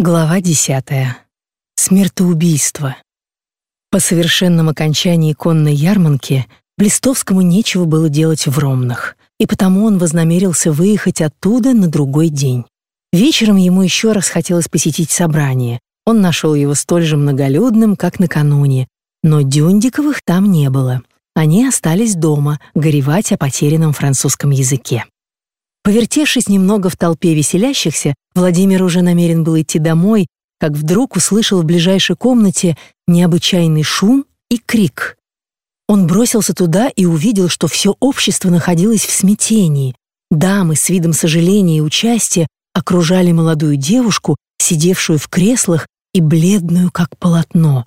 Глава десятая. Смертоубийство. По совершенном окончании конной ярмарки Блистовскому нечего было делать в Ромнах, и потому он вознамерился выехать оттуда на другой день. Вечером ему еще раз хотелось посетить собрание. Он нашел его столь же многолюдным, как накануне, но Дюндиковых там не было. Они остались дома, горевать о потерянном французском языке. Повертевшись немного в толпе веселящихся, Владимир уже намерен был идти домой, как вдруг услышал в ближайшей комнате необычайный шум и крик. Он бросился туда и увидел, что все общество находилось в смятении. Дамы с видом сожаления и участия окружали молодую девушку, сидевшую в креслах и бледную, как полотно.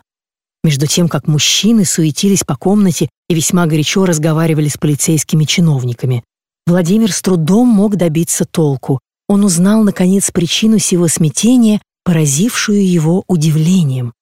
Между тем, как мужчины суетились по комнате и весьма горячо разговаривали с полицейскими чиновниками. Владимир с трудом мог добиться толку. Он узнал, наконец, причину сего смятения, поразившую его удивлением.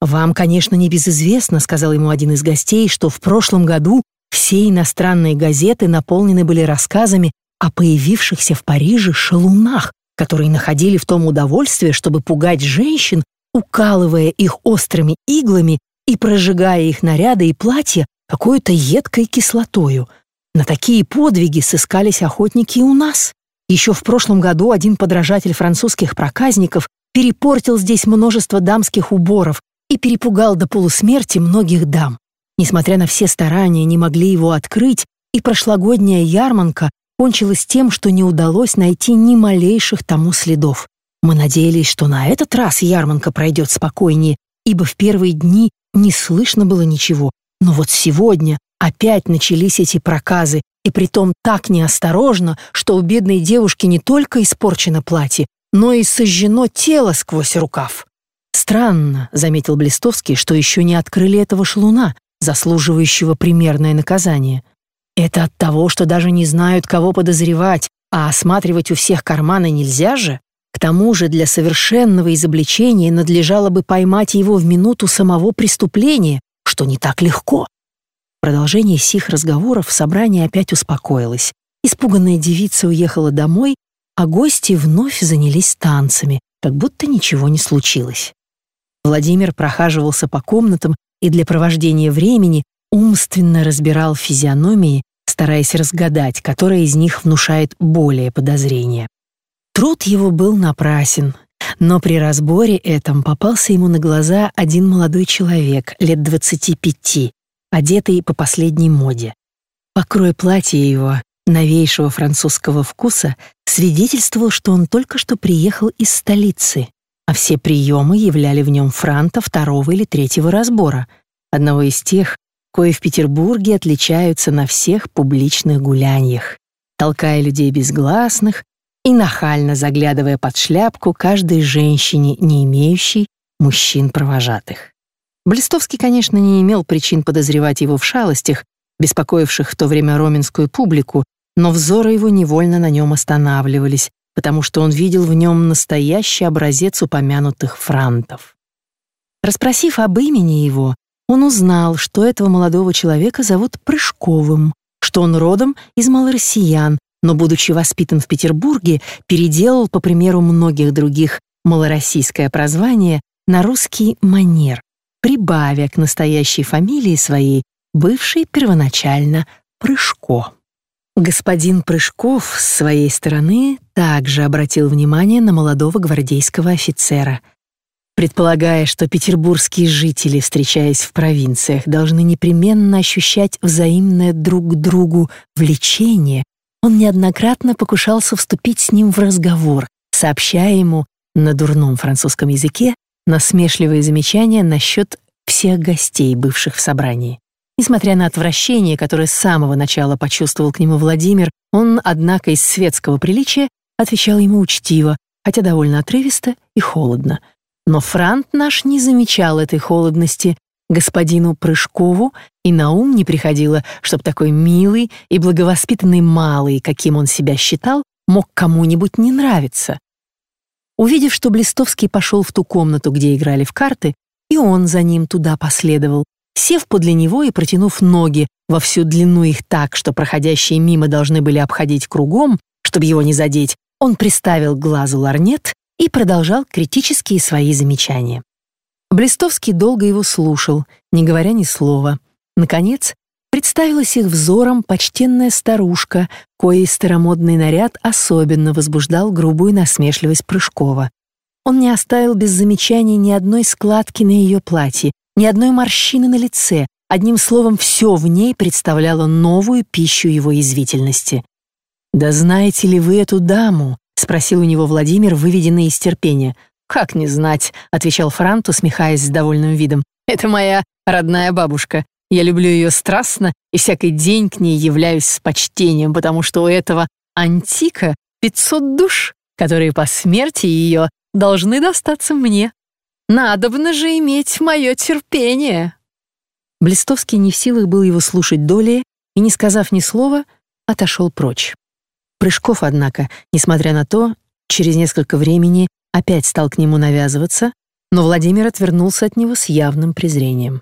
«Вам, конечно, не безызвестно», — сказал ему один из гостей, что в прошлом году все иностранные газеты наполнены были рассказами о появившихся в Париже шалунах, которые находили в том удовольствие, чтобы пугать женщин, укалывая их острыми иглами и прожигая их наряды и платья какой-то едкой кислотою — на такие подвиги сыскались охотники и у нас. Еще в прошлом году один подражатель французских проказников перепортил здесь множество дамских уборов и перепугал до полусмерти многих дам. Несмотря на все старания, не могли его открыть, и прошлогодняя ярманка кончилась тем, что не удалось найти ни малейших тому следов. Мы надеялись, что на этот раз ярманка пройдет спокойнее, ибо в первые дни не слышно было ничего. Но вот сегодня Опять начались эти проказы, и притом так неосторожно, что у бедной девушки не только испорчено платье, но и сожжено тело сквозь рукав. «Странно», — заметил Блистовский, что еще не открыли этого шлуна, заслуживающего примерное наказание. «Это от того, что даже не знают, кого подозревать, а осматривать у всех карманы нельзя же. К тому же для совершенного изобличения надлежало бы поймать его в минуту самого преступления, что не так легко продолжение сих разговоров собрание опять успокоилось. Испуганная девица уехала домой, а гости вновь занялись танцами, как будто ничего не случилось. Владимир прохаживался по комнатам и для провождения времени умственно разбирал физиономии, стараясь разгадать, которая из них внушает более подозрения. Труд его был напрасен, но при разборе этом попался ему на глаза один молодой человек, лет двадцати пяти, одетый по последней моде. Покрой платья его, новейшего французского вкуса, свидетельствовал, что он только что приехал из столицы, а все приемы являли в нем франта второго или третьего разбора, одного из тех, кои в Петербурге отличаются на всех публичных гуляньях, толкая людей безгласных и нахально заглядывая под шляпку каждой женщине, не имеющей мужчин-провожатых. Блистовский, конечно, не имел причин подозревать его в шалостях, беспокоивших в то время роменскую публику, но взоры его невольно на нем останавливались, потому что он видел в нем настоящий образец упомянутых франтов. Распросив об имени его, он узнал, что этого молодого человека зовут Прыжковым, что он родом из малороссиян, но, будучи воспитан в Петербурге, переделал, по примеру многих других, малороссийское прозвание на русский манер прибавя к настоящей фамилии своей бывший первоначально Прыжко. Господин Прыжков с своей стороны также обратил внимание на молодого гвардейского офицера. Предполагая, что петербургские жители, встречаясь в провинциях, должны непременно ощущать взаимное друг к другу влечение, он неоднократно покушался вступить с ним в разговор, сообщая ему на дурном французском языке насмешливые замечания насчет всех гостей, бывших в собрании. Несмотря на отвращение, которое с самого начала почувствовал к нему Владимир, он, однако, из светского приличия отвечал ему учтиво, хотя довольно отрывисто и холодно. Но Франт наш не замечал этой холодности. Господину Прыжкову и на ум не приходило, чтоб такой милый и благовоспитанный малый, каким он себя считал, мог кому-нибудь не нравиться. Увидев, что Блистовский пошел в ту комнату, где играли в карты, и он за ним туда последовал, сев подле него и протянув ноги во всю длину их так, что проходящие мимо должны были обходить кругом, чтобы его не задеть, он приставил к глазу ларнет и продолжал критические свои замечания. Блистовский долго его слушал, не говоря ни слова. Наконец, представилась их взором почтенная старушка, коей старомодный наряд особенно возбуждал грубую насмешливость Прыжкова. Он не оставил без замечаний ни одной складки на ее платье, ни одной морщины на лице, одним словом, все в ней представляло новую пищу его язвительности. «Да знаете ли вы эту даму?» — спросил у него Владимир, выведенный из терпения. «Как не знать?» — отвечал Франт, усмехаясь с довольным видом. «Это моя родная бабушка. Я люблю ее страстно и всякий день к ней являюсь с почтением, потому что у этого антика 500 душ, которые по смерти ее должны достаться мне. Надобно же иметь мое терпение». Блистовский не в силах был его слушать долее и, не сказав ни слова, отошел прочь. Прыжков, однако, несмотря на то, через несколько времени опять стал к нему навязываться, но Владимир отвернулся от него с явным презрением.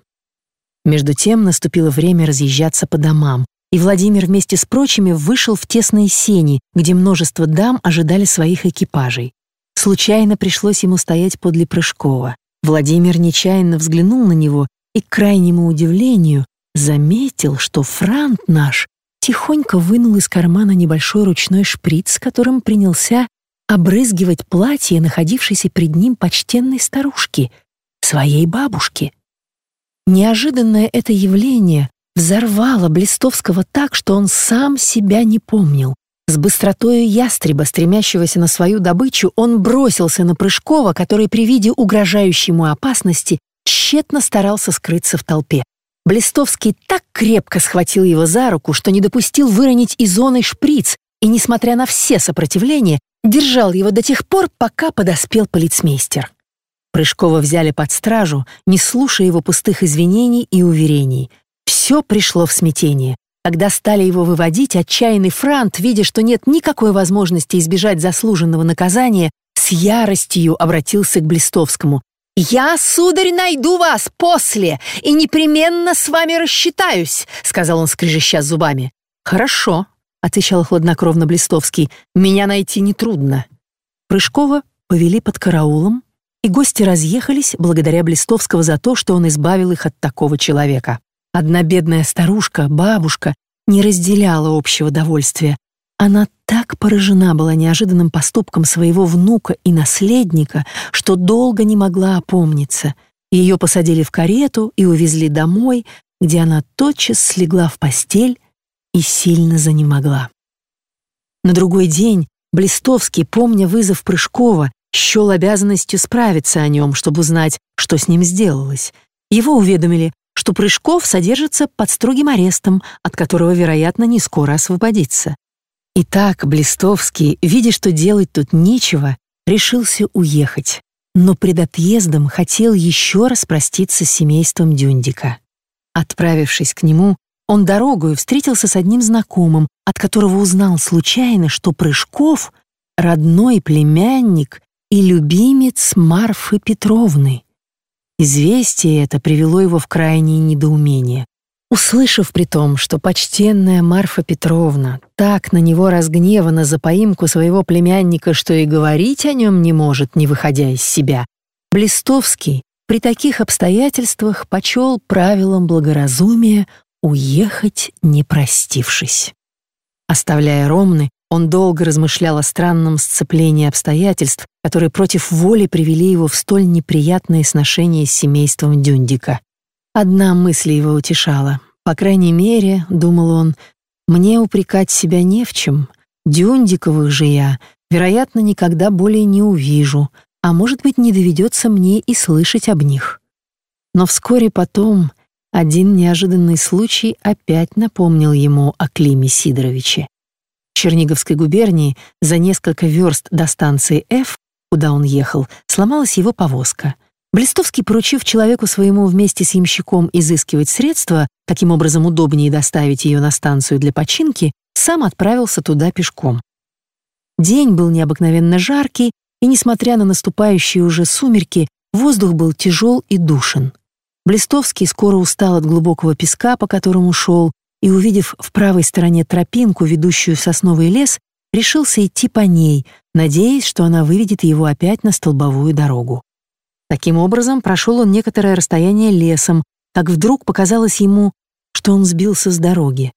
Между тем наступило время разъезжаться по домам, и Владимир вместе с прочими вышел в тесные сени, где множество дам ожидали своих экипажей. Случайно пришлось ему стоять подле Прыжкова. Владимир нечаянно взглянул на него и, к крайнему удивлению, заметил, что франт наш тихонько вынул из кармана небольшой ручной шприц, которым принялся обрызгивать платье находившейся пред ним почтенной старушки, своей бабушки. Неожиданное это явление взорвало Блистовского так, что он сам себя не помнил. С быстротою ястреба, стремящегося на свою добычу, он бросился на Прыжкова, который при виде угрожающей ему опасности тщетно старался скрыться в толпе. Блистовский так крепко схватил его за руку, что не допустил выронить из зоны шприц и, несмотря на все сопротивления, держал его до тех пор, пока подоспел полицмейстер. Прыжкова взяли под стражу, не слушая его пустых извинений и уверений. Все пришло в смятение. Когда стали его выводить, отчаянный Франт, видя, что нет никакой возможности избежать заслуженного наказания, с яростью обратился к Блистовскому. «Я, сударь, найду вас после и непременно с вами рассчитаюсь», сказал он, скрежеща зубами. «Хорошо», — отвечал хладнокровно Блистовский, «меня найти нетрудно». Прыжкова повели под караулом, и гости разъехались благодаря Блистовского за то, что он избавил их от такого человека. Одна бедная старушка, бабушка, не разделяла общего довольствия. Она так поражена была неожиданным поступком своего внука и наследника, что долго не могла опомниться. Ее посадили в карету и увезли домой, где она тотчас слегла в постель и сильно занемогла. На другой день Блистовский, помня вызов Прыжкова, счел обязанностью справиться о нем, чтобы узнать, что с ним сделалось. Его уведомили, что Прыжков содержится под строгим арестом, от которого, вероятно, не скоро освободится. Итак, Блистовский, видя, что делать тут нечего, решился уехать, но пред отъездом хотел еще раз проститься с семейством Дюндика. Отправившись к нему, он дорогою встретился с одним знакомым, от которого узнал случайно, что Прыжков — родной племянник и любимец Марфы Петровны. Известие это привело его в крайнее недоумение. Услышав при том, что почтенная Марфа Петровна так на него разгневана за поимку своего племянника, что и говорить о нем не может, не выходя из себя, Блистовский при таких обстоятельствах почел правилом благоразумия уехать, не простившись. Оставляя Ромны, он долго размышлял о странном сцеплении обстоятельств, которые против воли привели его в столь неприятные сношения с семейством Дюндика. Одна мысль его утешала. По крайней мере, думал он, мне упрекать себя не в чем. Дюндиковых же я, вероятно, никогда более не увижу, а может быть, не доведется мне и слышать об них. Но вскоре потом один неожиданный случай опять напомнил ему о Климе Сидоровиче. Черниговской губернии за несколько верст до станции Ф, куда он ехал, сломалась его повозка — Блистовский, поручив человеку своему вместе с ямщиком изыскивать средства, таким образом удобнее доставить ее на станцию для починки, сам отправился туда пешком. День был необыкновенно жаркий, и, несмотря на наступающие уже сумерки, воздух был тяжел и душен. Блистовский скоро устал от глубокого песка, по которому шел, и, увидев в правой стороне тропинку, ведущую в сосновый лес, решился идти по ней, надеясь, что она выведет его опять на столбовую дорогу. Таким образом, прошел он некоторое расстояние лесом, как вдруг показалось ему, что он сбился с дороги.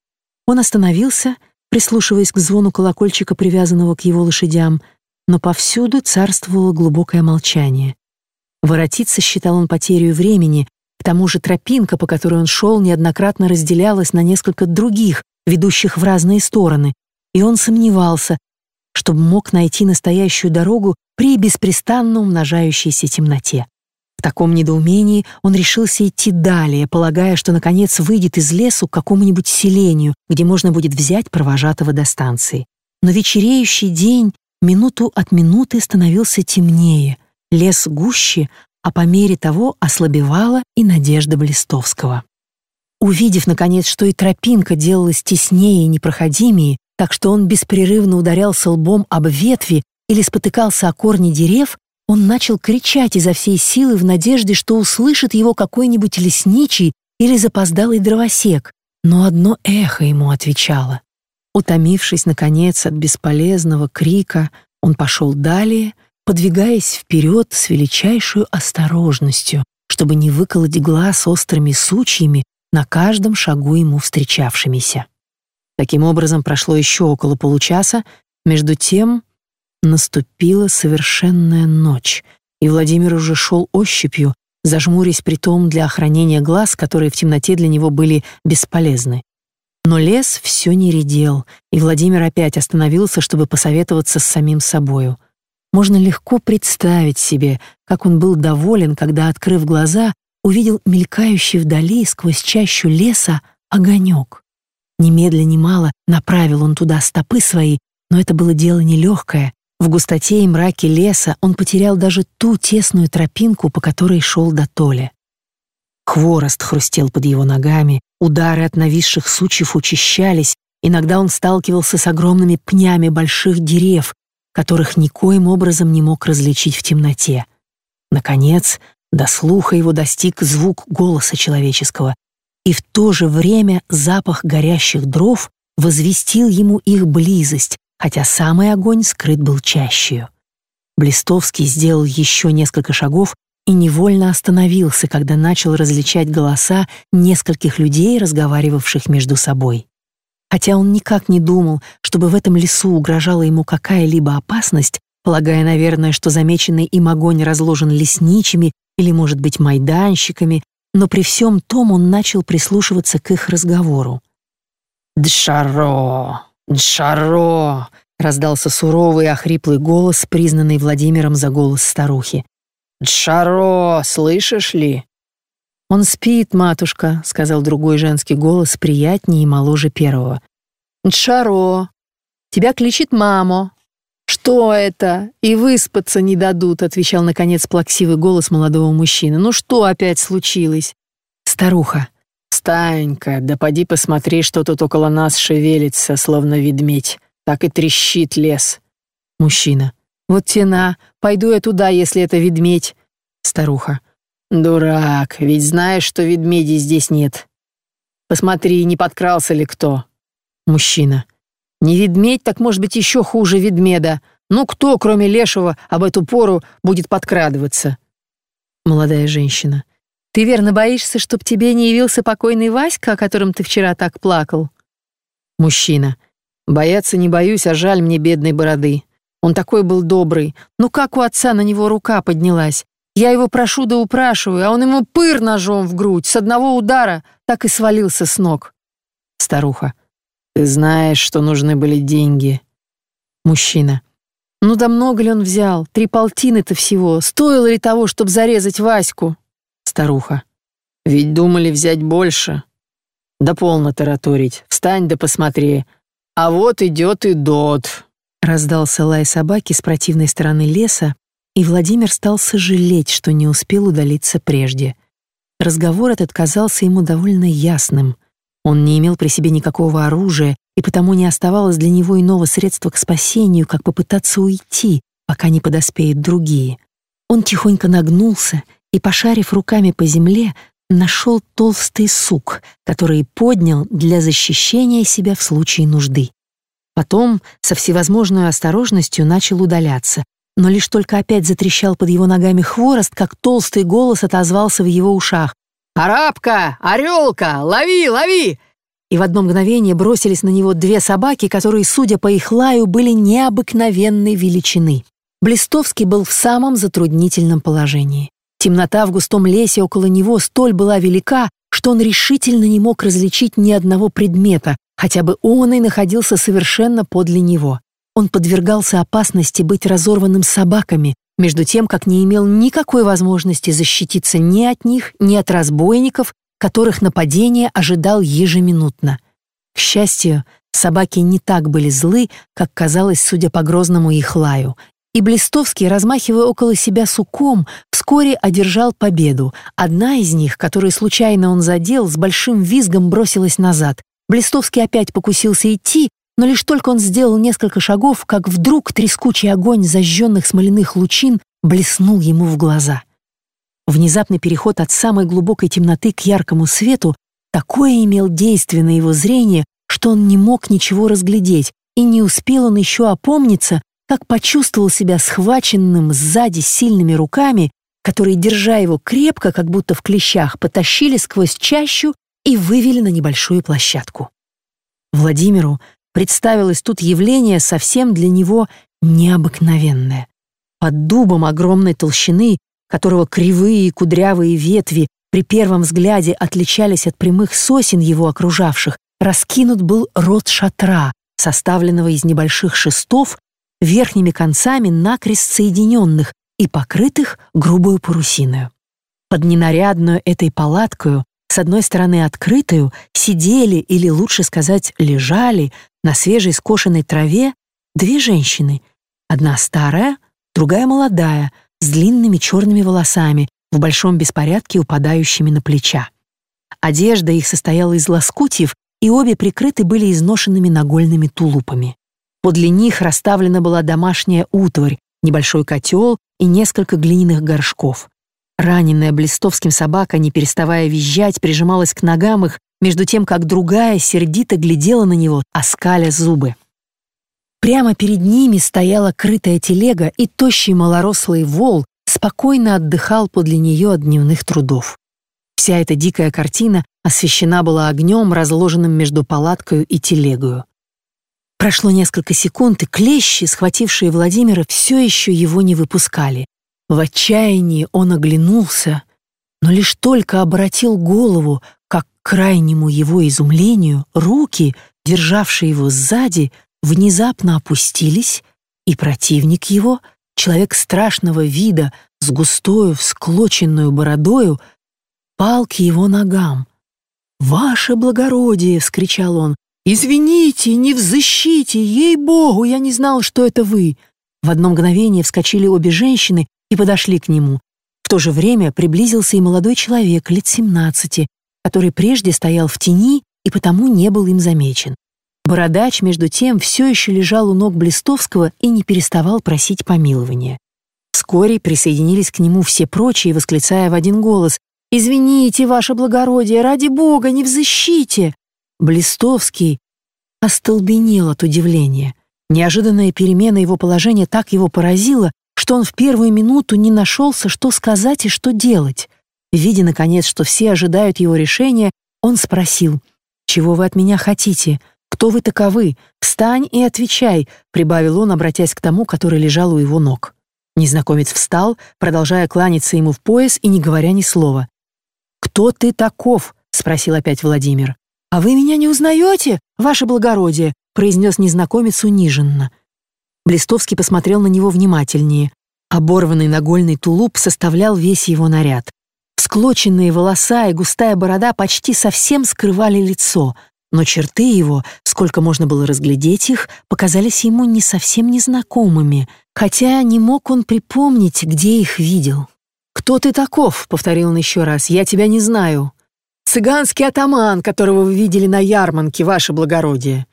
Он остановился, прислушиваясь к звону колокольчика, привязанного к его лошадям, но повсюду царствовало глубокое молчание. Воротиться считал он потерю времени, тому же тропинка, по которой он шел, неоднократно разделялась на несколько других, ведущих в разные стороны, и он сомневался, чтобы мог найти настоящую дорогу при беспрестанно умножающейся темноте. В таком недоумении он решился идти далее, полагая, что наконец выйдет из лесу к какому-нибудь селению, где можно будет взять провожатого до станции. Но вечереющий день минуту от минуты становился темнее, лес гуще, а по мере того ослабевала и надежда Блистовского. Увидев, наконец, что и тропинка делалась теснее и непроходимее, так что он беспрерывно ударялся лбом об ветви или спотыкался о корни дерев, он начал кричать изо всей силы в надежде, что услышит его какой-нибудь лесничий или запоздалый дровосек, но одно эхо ему отвечало. Утомившись, наконец, от бесполезного крика, он пошел далее, подвигаясь вперед с величайшей осторожностью, чтобы не выколоть глаз острыми сучьями на каждом шагу ему встречавшимися. Таким образом, прошло еще около получаса, между тем наступила совершенная ночь, и Владимир уже шел ощупью, зажмурясь при том для охранения глаз, которые в темноте для него были бесполезны. Но лес все не редел, и Владимир опять остановился, чтобы посоветоваться с самим собою. Можно легко представить себе, как он был доволен, когда, открыв глаза, увидел мелькающий вдали сквозь чащу леса огонек. Немедля немало направил он туда стопы свои, но это было дело нелегкое. В густоте и мраке леса он потерял даже ту тесную тропинку, по которой шел до Толя. Хворост хрустел под его ногами, удары от нависших сучьев учащались, иногда он сталкивался с огромными пнями больших дерев, которых никоим образом не мог различить в темноте. Наконец, до слуха его достиг звук голоса человеческого, и в то же время запах горящих дров возвестил ему их близость, хотя самый огонь скрыт был чащею. Блистовский сделал еще несколько шагов и невольно остановился, когда начал различать голоса нескольких людей, разговаривавших между собой. Хотя он никак не думал, чтобы в этом лесу угрожала ему какая-либо опасность, полагая, наверное, что замеченный им огонь разложен лесничими или, может быть, майданщиками, но при всем том он начал прислушиваться к их разговору. «Джаро! Джаро!» — раздался суровый охриплый голос, признанный Владимиром за голос старухи. «Джаро, слышишь ли?» «Он спит, матушка», — сказал другой женский голос, приятнее и моложе первого. «Джаро, тебя кличет мамо». «Что это? И выспаться не дадут», — отвечал, наконец, плаксивый голос молодого мужчины. «Ну что опять случилось?» «Старуха». «Встань-ка, да поди посмотри, что тут около нас шевелится, словно ведмедь. Так и трещит лес». Мужчина. «Вот тена, пойду я туда, если это ведмедь». Старуха. «Дурак, ведь знаешь, что ведмедей здесь нет. Посмотри, не подкрался ли кто». Мужчина. Не ведмедь, так может быть еще хуже ведмеда. Ну кто, кроме лешего, об эту пору будет подкрадываться? Молодая женщина. Ты верно боишься, чтоб тебе не явился покойный Васька, о котором ты вчера так плакал? Мужчина. Бояться не боюсь, а жаль мне бедной бороды. Он такой был добрый. Ну как у отца на него рука поднялась? Я его прошу да упрашиваю, а он ему пыр ножом в грудь, с одного удара так и свалился с ног. Старуха. Ты знаешь, что нужны были деньги. Мужчина. Ну да много ли он взял? Три полтины-то всего. Стоило ли того, чтобы зарезать Ваську? Старуха. Ведь думали взять больше. Да полно тараторить. Встань да посмотри. А вот идет и Дот. Раздался лай собаки с противной стороны леса, и Владимир стал сожалеть, что не успел удалиться прежде. Разговор этот казался ему довольно ясным. Он не имел при себе никакого оружия, и потому не оставалось для него иного средства к спасению, как попытаться уйти, пока не подоспеют другие. Он тихонько нагнулся и, пошарив руками по земле, нашел толстый сук, который поднял для защищения себя в случае нужды. Потом со всевозможной осторожностью начал удаляться, но лишь только опять затрещал под его ногами хворост, как толстый голос отозвался в его ушах. «Арабка! Орелка! Лови, лови!» И в одно мгновение бросились на него две собаки, которые, судя по их лаю, были необыкновенной величины. Блистовский был в самом затруднительном положении. Темнота в густом лесе около него столь была велика, что он решительно не мог различить ни одного предмета, хотя бы он и находился совершенно подле него. Он подвергался опасности быть разорванным собаками, между тем, как не имел никакой возможности защититься ни от них, ни от разбойников, которых нападение ожидал ежеминутно. К счастью, собаки не так были злы, как казалось, судя по грозному их лаю, и Блистовский, размахивая около себя суком, вскоре одержал победу. Одна из них, которую случайно он задел, с большим визгом бросилась назад. Блистовский опять покусился идти, но лишь только он сделал несколько шагов, как вдруг трескучий огонь зажженных смоляных лучин блеснул ему в глаза. Внезапный переход от самой глубокой темноты к яркому свету такое имел действие на его зрение, что он не мог ничего разглядеть, и не успел он еще опомниться, как почувствовал себя схваченным сзади сильными руками, которые, держа его крепко, как будто в клещах, потащили сквозь чащу и вывели на небольшую площадку. Владимиру представилось тут явление совсем для него необыкновенное. Под дубом огромной толщины, которого кривые и кудрявые ветви при первом взгляде отличались от прямых сосен его окружавших, раскинут был рот шатра, составленного из небольших шестов, верхними концами накрест соединенных и покрытых грубую парусиною. Под ненарядную этой палаткою, с одной стороны открытую, сидели, или лучше сказать, лежали на свежей скошенной траве две женщины, одна старая, другая молодая, с длинными черными волосами, в большом беспорядке упадающими на плеча. Одежда их состояла из лоскутьев, и обе прикрыты были изношенными нагольными тулупами. Подле них расставлена была домашняя утварь, небольшой котел и несколько глиняных горшков. Раненая блистовским собака, не переставая визжать, прижималась к ногам их между тем как другая сердито глядела на него, оскаля зубы. Прямо перед ними стояла крытая телега, и тощий малорослый вол спокойно отдыхал подле нее от дневных трудов. Вся эта дикая картина освещена была огнем, разложенным между палаткою и телегою. Прошло несколько секунд, и клещи, схватившие Владимира, все еще его не выпускали. В отчаянии он оглянулся, но лишь только обратил голову, как к крайнему его изумлению руки, державшие его сзади, внезапно опустились, и противник его, человек страшного вида, с густою всклоченную бородою, пал к его ногам. «Ваше благородие!» — вскричал он. «Извините, не взыщите! Ей-богу, я не знал, что это вы!» В одно мгновение вскочили обе женщины и подошли к нему. В то же время приблизился и молодой человек лет семнадцати, который прежде стоял в тени и потому не был им замечен. Бородач, между тем, все еще лежал у ног Блистовского и не переставал просить помилования. Вскоре присоединились к нему все прочие, восклицая в один голос «Извините, ваше благородие, ради бога, не взыщите!» Блистовский остолбенел от удивления. Неожиданная перемена его положения так его поразила, что он в первую минуту не нашелся, что сказать и что делать. Видя, наконец, что все ожидают его решения, он спросил, «Чего вы от меня хотите? Кто вы таковы? Встань и отвечай», прибавил он, обратясь к тому, который лежал у его ног. Незнакомец встал, продолжая кланяться ему в пояс и не говоря ни слова. «Кто ты таков?» — спросил опять Владимир. «А вы меня не узнаете, ваше благородие?» — произнес незнакомец униженно. Блистовский посмотрел на него внимательнее. Оборванный нагольный тулуп составлял весь его наряд. Склоченные волоса и густая борода почти совсем скрывали лицо, но черты его, сколько можно было разглядеть их, показались ему не совсем незнакомыми, хотя не мог он припомнить, где их видел. «Кто ты таков?» — повторил он еще раз. «Я тебя не знаю». «Цыганский атаман, которого вы видели на ярмарке, ваше благородие».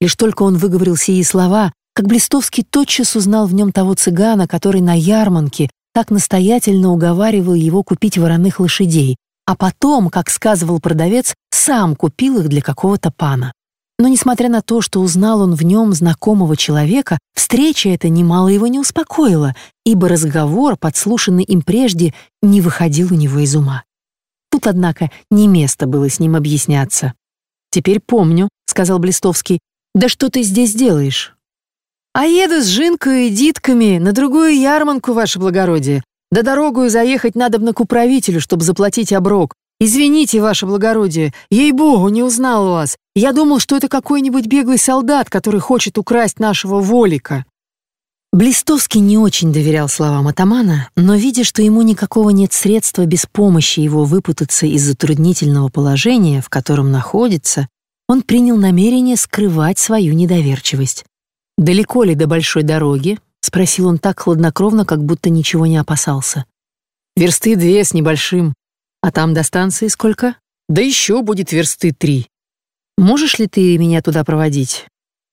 Лишь только он выговорил сии слова, как Блистовский тотчас узнал в нем того цыгана, который на ярмарке так настоятельно уговаривал его купить вороных лошадей, а потом, как сказывал продавец, сам купил их для какого-то пана. Но несмотря на то, что узнал он в нем знакомого человека, встреча эта немало его не успокоила, ибо разговор, подслушанный им прежде, не выходил у него из ума. Тут, однако, не место было с ним объясняться. «Теперь помню», — сказал Блистовский. «Да что ты здесь делаешь?» «А еду с Жинкой и Дитками на другую ярманку, ваше благородие. Да дорогу заехать надо к управителю, чтобы заплатить оброк. Извините, ваше благородие, ей-богу, не узнал вас. Я думал, что это какой-нибудь беглый солдат, который хочет украсть нашего Волика». Блистовский не очень доверял словам атамана, но, видя, что ему никакого нет средства без помощи его выпутаться из затруднительного положения, в котором находится, он принял намерение скрывать свою недоверчивость. «Далеко ли до большой дороги?» — спросил он так хладнокровно, как будто ничего не опасался. «Версты две с небольшим. А там до станции сколько? Да еще будет версты три. Можешь ли ты меня туда проводить?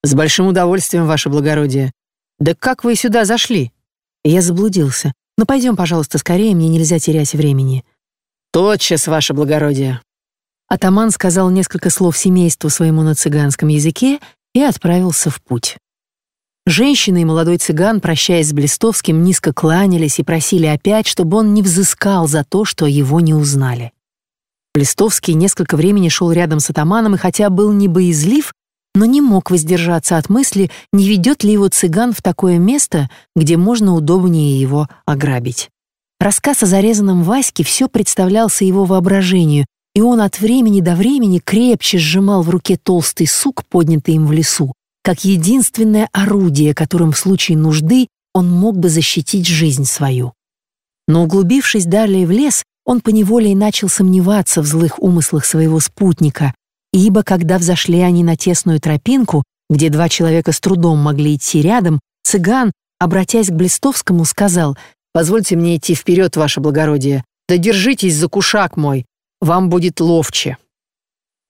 С большим удовольствием, ваше благородие. Да как вы сюда зашли? Я заблудился. Ну пойдем, пожалуйста, скорее, мне нельзя терять времени. Тотчас, ваше благородие. Атаман сказал несколько слов семейству своему на цыганском языке и отправился в путь. Женщина и молодой цыган, прощаясь с Блистовским, низко кланялись и просили опять, чтобы он не взыскал за то, что его не узнали. Блистовский несколько времени шел рядом с атаманом и хотя был не боязлив, но не мог воздержаться от мысли, не ведет ли его цыган в такое место, где можно удобнее его ограбить. Рассказ о зарезанном Ваське все представлялся его воображению, и он от времени до времени крепче сжимал в руке толстый сук, поднятый им в лесу, как единственное орудие, которым в случае нужды он мог бы защитить жизнь свою. Но углубившись далее в лес, он поневоле и начал сомневаться в злых умыслах своего спутника, ибо когда взошли они на тесную тропинку, где два человека с трудом могли идти рядом, цыган, обратясь к Блистовскому, сказал «Позвольте мне идти вперед, ваше благородие, да держитесь за кушак мой, вам будет ловче».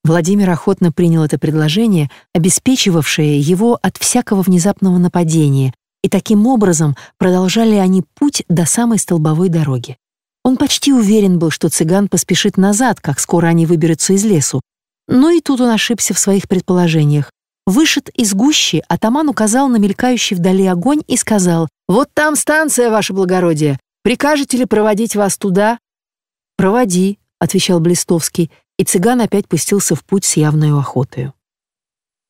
Владимир охотно принял это предложение, обеспечивавшее его от всякого внезапного нападения, и таким образом продолжали они путь до самой столбовой дороги. Он почти уверен был, что цыган поспешит назад, как скоро они выберутся из лесу, но и тут он ошибся в своих предположениях. Вышед из гущи, атаман указал на мелькающий вдали огонь и сказал, «Вот там станция, ваше благородие. Прикажете ли проводить вас туда?» «Проводи», — отвечал Блистовский, и цыган опять пустился в путь с явной охотою.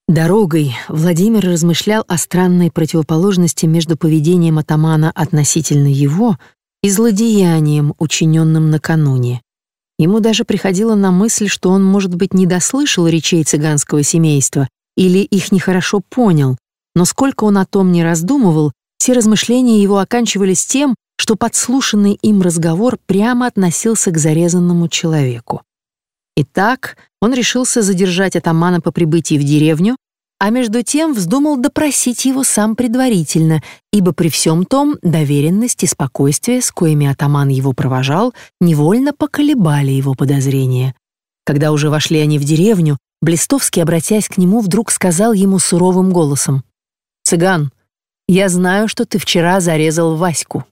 Дорогой Владимир размышлял о странной противоположности между поведением атамана относительно его и злодеянием, учиненным накануне. Ему даже приходило на мысль, что он, может быть, не дослышал речей цыганского семейства или их нехорошо понял, но сколько он о том не раздумывал, все размышления его оканчивались тем, что подслушанный им разговор прямо относился к зарезанному человеку. Итак, он решился задержать атамана по прибытии в деревню, а между тем вздумал допросить его сам предварительно, ибо при всем том доверенность и спокойствие, с коими атаман его провожал, невольно поколебали его подозрения. Когда уже вошли они в деревню, Блистовский, обратясь к нему, вдруг сказал ему суровым голосом, «Цыган, я знаю, что ты вчера зарезал Ваську».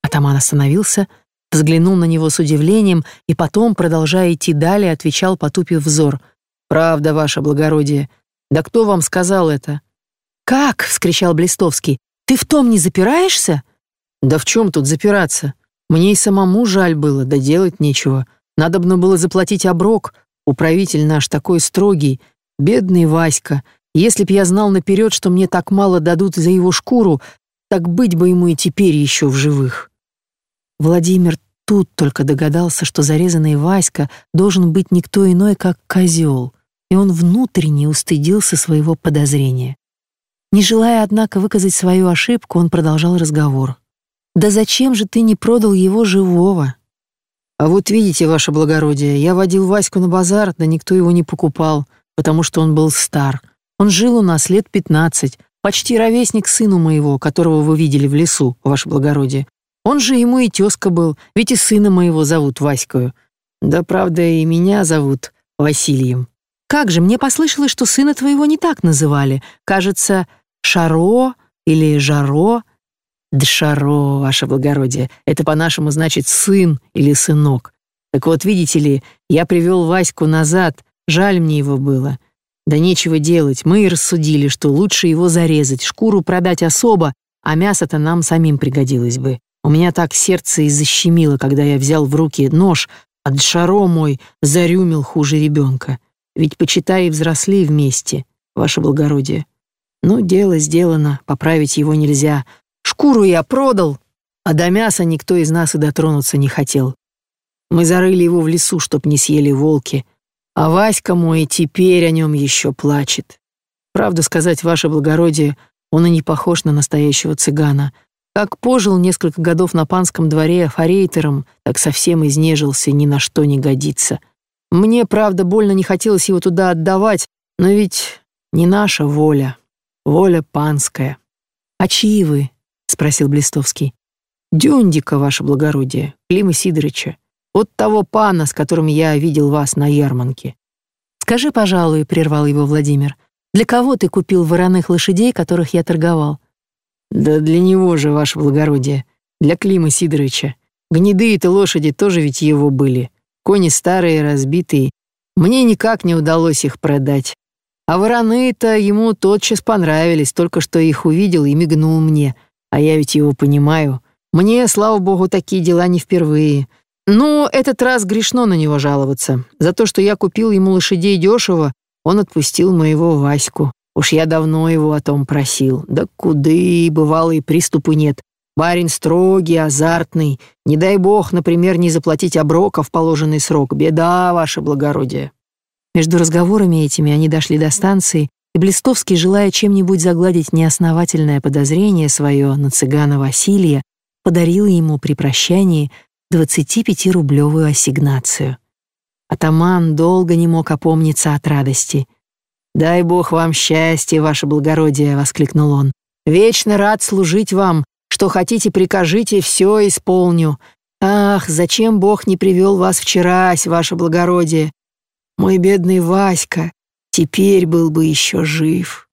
Атаман остановился, взглянул на него с удивлением и потом, продолжая идти далее, отвечал, потупив взор, «Правда, ваше благородие, да кто вам сказал это? Как? вскричал Блистовский. Ты в том не запираешься? Да в чем тут запираться? Мне и самому жаль было, да делать нечего. Надобно было заплатить оброк. Управитель наш такой строгий, бедный Васька. Если б я знал наперед, что мне так мало дадут за его шкуру, так быть бы ему и теперь еще в живых. Владимир тут только догадался, что зарезанный Васька должен быть никто иной, как козел — и он внутренне устыдился своего подозрения. Не желая, однако, выказать свою ошибку, он продолжал разговор. «Да зачем же ты не продал его живого?» «А вот видите, ваше благородие, я водил Ваську на базар, да никто его не покупал, потому что он был стар. Он жил у нас лет пятнадцать, почти ровесник сыну моего, которого вы видели в лесу, ваше благородие. Он же ему и тезка был, ведь и сына моего зовут Ваською. Да, правда, и меня зовут Василием. Как же, мне послышалось, что сына твоего не так называли. Кажется, Шаро или Жаро. Дшаро, ваше благородие. Это по-нашему значит сын или сынок. Так вот, видите ли, я привел Ваську назад, жаль мне его было. Да нечего делать, мы и рассудили, что лучше его зарезать, шкуру продать особо, а мясо-то нам самим пригодилось бы. У меня так сердце и защемило, когда я взял в руки нож, а Дшаро мой зарюмил хуже ребенка. Ведь, почитай, и взросли вместе, ваше благородие. Ну, дело сделано, поправить его нельзя. Шкуру я продал, а до мяса никто из нас и дотронуться не хотел. Мы зарыли его в лесу, чтоб не съели волки, а Васька мой теперь о нем еще плачет. Правду сказать, ваше благородие, он и не похож на настоящего цыгана. Как пожил несколько годов на панском дворе форейтером, так совсем изнежился, ни на что не годится. Мне, правда, больно не хотелось его туда отдавать, но ведь не наша воля, воля панская. «А чьи вы?» — спросил Блистовский. «Дюндика, ваше благородие, Клима Сидорыча. От того пана, с которым я видел вас на ярмарке». «Скажи, пожалуй», — прервал его Владимир, «для кого ты купил вороных лошадей, которых я торговал?» «Да для него же, ваше благородие, для Клима Сидоровича. Гнедые-то лошади тоже ведь его были. Кони старые, разбитые. Мне никак не удалось их продать. А вороны-то ему тотчас понравились, только что их увидел и мигнул мне. А я ведь его понимаю. Мне, слава богу, такие дела не впервые. Ну, этот раз грешно на него жаловаться. За то, что я купил ему лошадей дешево, он отпустил моего Ваську. Уж я давно его о том просил. Да куды, бывало, и приступу нет. Барин строгий, азартный. Не дай бог, например, не заплатить оброка в положенный срок. Беда, ваше благородие». Между разговорами этими они дошли до станции, и Блистовский, желая чем-нибудь загладить неосновательное подозрение свое на цыгана Василия, подарил ему при прощании 25-рублевую ассигнацию. Атаман долго не мог опомниться от радости — «Дай Бог вам счастья, ваше благородие!» — воскликнул он. «Вечно рад служить вам. Что хотите, прикажите, все исполню. Ах, зачем Бог не привел вас вчерась, ваше благородие? Мой бедный Васька теперь был бы еще жив».